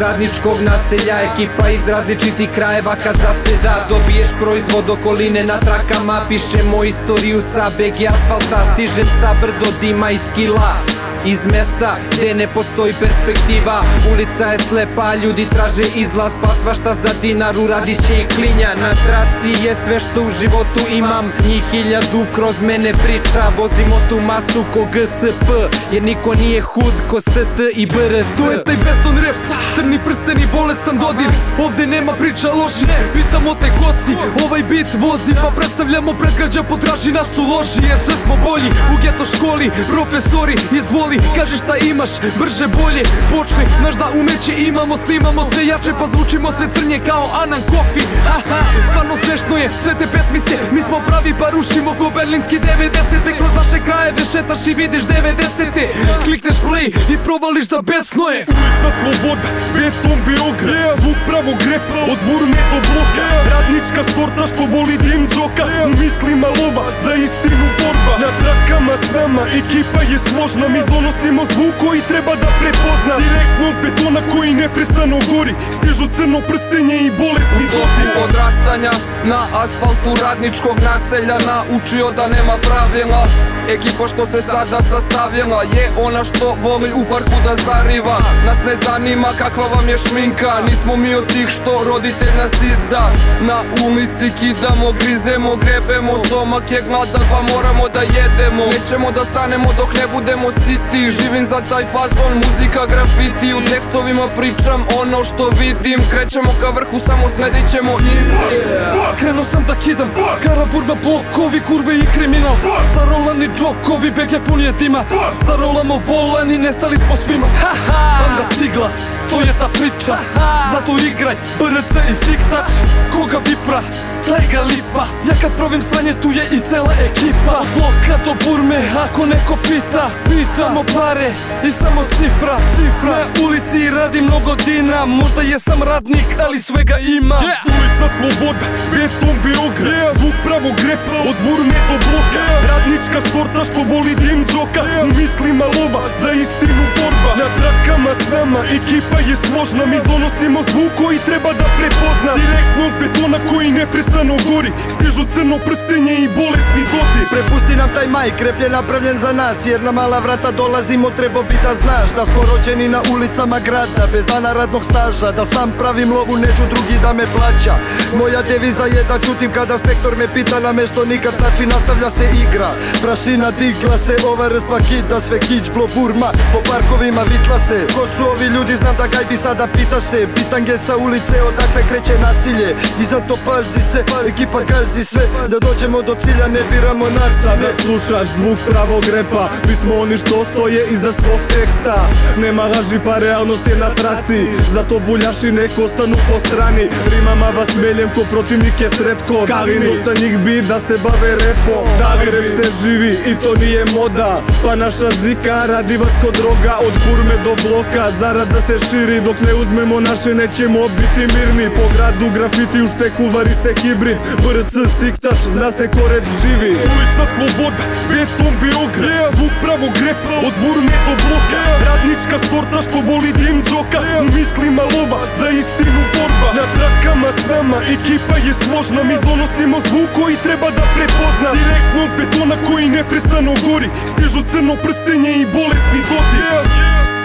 radničkog naselja. Ekipa iz različitih krajeva kad zaseda Dobiješ proizvod okoline na trakama. Pišemo istoriju sa beg asfalta Stižem sa brdo dima i skila. Iz mesta gdje ne postoji perspektiva Ulica je slepa, ljudi traže izlaz Pa svašta za dinar uradit će i klinja. Na traci je sve što u životu imam Njih hiljadu kroz mene priča. Vozimo tu masu ko GSP Jer niko nije hud ko ST i BRC To je taj beton rap, crni prsteni bolestan dodir Ovdje nema priča loši, pitamo te ko si Ovaj bit vozi pa predstavljamo predgrađa potraži nas u loži Jer sve smo bolji. U geto školi Profesori izvoli Kaži šta imaš, brže bolje. Počni, znaš da umeće imamo Snimamo sve jače pa zvučimo sve crnje kao Anan Kofi. Haha, stvarno smešno je sve te pesmice Mi smo pravi pa rušimo ko berlinski 90 Kroz naše krajeve šetaš i vidiš 90 Klikneš play i provališ da besno je. Ulica Sloboda, Бетон Белград Звук право грепа Од бурме до блока Радничка сорта што боли дим джока. Мисли малова за истину форба На тракама с нама екипа е сложна. Ми доносимо звук кој треба да препозна. Директно с бетона кој непрестано гори. Стежо црно прстење и болесни доти Одрастања на асфалту радничког населја Научио да нема правила. Ekipa što se sada sastavljala Je ona što voli u parku da zariva. Nas ne zanima kakva vam je šminka Nismo mi od tih što roditelj nas izda. Na ulici kidamo, grizemo, grebemo Stomak je gladan pa moramo da jedemo. Nećemo da stanemo dok ne budemo siti. Živim za taj fazon, muzika, grafiti U tekstovima pričam ono što vidim. Krećemo ka vrhu, samo smedit ćemo Крено сам да кидам. Кара бурба блокови, курве и криминал. За ролани джокови, беге пуније дима. Зароламо волани, нестали смо свима. Банда стигла, тој е та прича. Зато играј, БРЦ и сигтач Кога випра, тај га липа. Ја kad pravim sranje, tu je i cela ekipa. Od bloka do burme, ako neko pita Samo pare i samo cifra Cifra. Na ulici radim mnogo dina Možda jesam radnik, ali svega ima. Ulica Sloboda, beton Beograd Zvuk pravog repa od burme do Radnička sorta što voli dim džoka U mislima lova, za istinu borba. Na trakama s nama, ekipa je složna. Mi donosimo zvuk koji treba da prepozna. Direktno s betona koji neprestano gori. Stižu crno prstenje i bolesni dodir Prepusti nam taj majk, rep je napravljen za nas Jer na mala vrata dolazimo, treba bi da znaš Da smo rođeni na ulicama grada, bez dana radnog staža Da sam pravim lovu, neću drugi da me plaća. Moja deviza je da čutim kada spektor me pita na mesto Nikad znači nastavlja se igra Prašina digla se, ova rstva kida Sve kić, blo, burma, po parkovima vitla se Ko su ovi ljudi, znam da gajbi sada pitaš se. Bitange sa ulice, odakle kreće nasilje? I zato pazi se, ekipa gazi sve. Da dođemo do cilja, ne biramo narcine Sada slušaš zvuk pravog repa Mi smo oni što stoje iza svog teksta. Nema laži pa realnost je na traci. Zato buljaši nek ostanu po strani. Rimama vas meljem ko protivnik je sretko. Kali dosta njih bi da se bave repom. Da li rep se живи и то ни е мода. Па наша зика ради вас ко дрога Од бурме до блока. Зараза се шири Док не узмемо наше не ќемо бити мирни. По граду графити уште кувари се хибрид. БРЦ сиктач зна се кореп живи. Улица слобода, бетон биограф yeah. Звук право грепа, од бурме до блока. Yeah. Радничка сорта што боли дим джока. Yeah. Мисли малова за истина сама Екипа е сложна, ми доносимо звук кој треба да препозна Директно с бетона кој непрестанно гори Стежо црно прстење и болесни доти yeah, yeah.